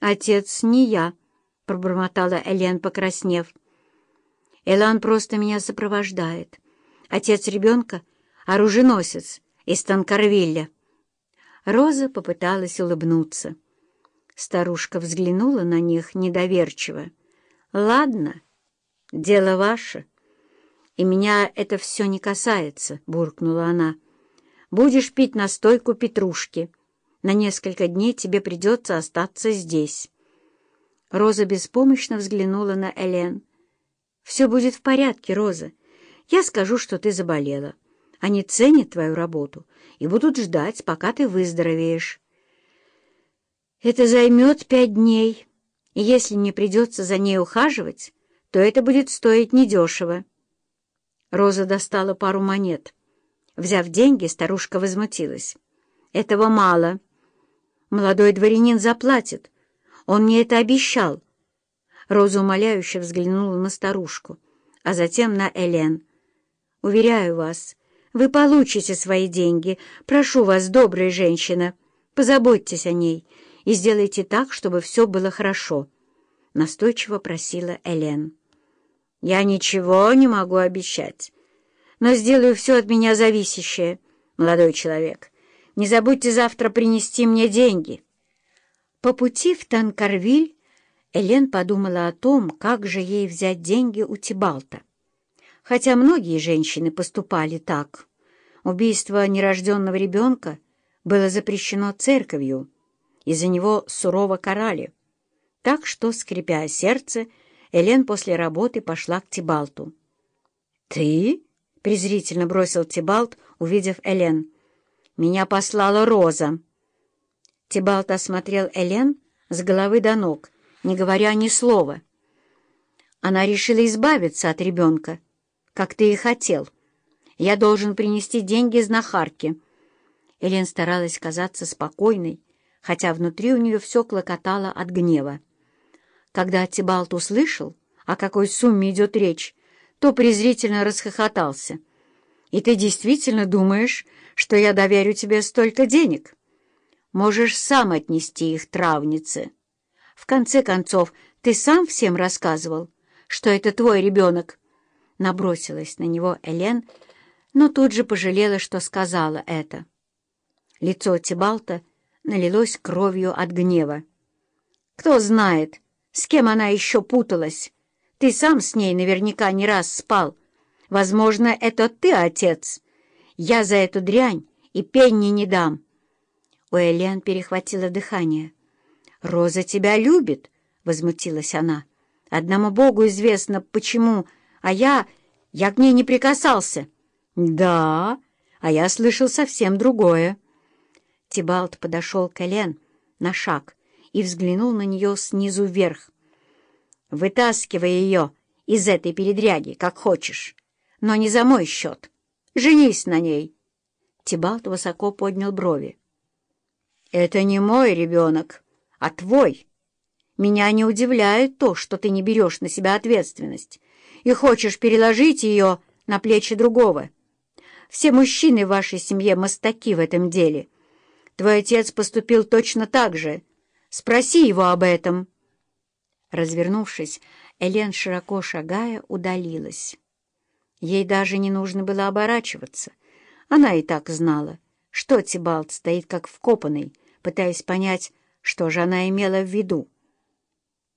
«Отец не я», — пробормотала Элен, покраснев. «Элан просто меня сопровождает. Отец ребенка — оруженосец из Танкарвилля». Роза попыталась улыбнуться. Старушка взглянула на них недоверчиво. «Ладно, дело ваше. И меня это все не касается», — буркнула она. «Будешь пить настойку петрушки. На несколько дней тебе придется остаться здесь». Роза беспомощно взглянула на Элен. «Все будет в порядке, Роза. Я скажу, что ты заболела. Они ценят твою работу и будут ждать, пока ты выздоровеешь». Это займет пять дней, и если мне придется за ней ухаживать, то это будет стоить недешево. Роза достала пару монет. Взяв деньги, старушка возмутилась. «Этого мало. Молодой дворянин заплатит. Он мне это обещал». Роза умоляюще взглянула на старушку, а затем на Элен. «Уверяю вас, вы получите свои деньги. Прошу вас, добрая женщина, позаботьтесь о ней» и сделайте так, чтобы все было хорошо», — настойчиво просила Элен. «Я ничего не могу обещать, но сделаю все от меня зависящее, молодой человек. Не забудьте завтра принести мне деньги». По пути в Танкарвиль Элен подумала о том, как же ей взять деньги у Тибалта. Хотя многие женщины поступали так. Убийство нерожденного ребенка было запрещено церковью, и за него сурово карали. Так что, скрипя сердце, Элен после работы пошла к Тибалту. «Ты?» — презрительно бросил Тибалт, увидев Элен. «Меня послала Роза». Тибалт осмотрел Элен с головы до ног, не говоря ни слова. Она решила избавиться от ребенка, как ты и хотел. Я должен принести деньги знахарке. Элен старалась казаться спокойной, хотя внутри у нее все клокотало от гнева. Когда Тибалт услышал, о какой сумме идет речь, то презрительно расхохотался. «И ты действительно думаешь, что я доверю тебе столько денег? Можешь сам отнести их травнице. В конце концов, ты сам всем рассказывал, что это твой ребенок». Набросилась на него Элен, но тут же пожалела, что сказала это. Лицо Тибалта налилось кровью от гнева. «Кто знает, с кем она еще путалась? Ты сам с ней наверняка не раз спал. Возможно, это ты, отец. Я за эту дрянь и пенни не дам». У Элен перехватило дыхание. «Роза тебя любит», — возмутилась она. «Одному Богу известно, почему, а я... я к ней не прикасался». «Да, а я слышал совсем другое». Тибалт подошел к Элен на шаг и взглянул на нее снизу вверх. «Вытаскивай ее из этой передряги, как хочешь, но не за мой счет. Женись на ней!» Тибалт высоко поднял брови. «Это не мой ребенок, а твой. Меня не удивляет то, что ты не берешь на себя ответственность и хочешь переложить ее на плечи другого. Все мужчины в вашей семье мастаки в этом деле». Твой отец поступил точно так же. Спроси его об этом». Развернувшись, Элен, широко шагая, удалилась. Ей даже не нужно было оборачиваться. Она и так знала, что Тибалт стоит как вкопанный, пытаясь понять, что же она имела в виду.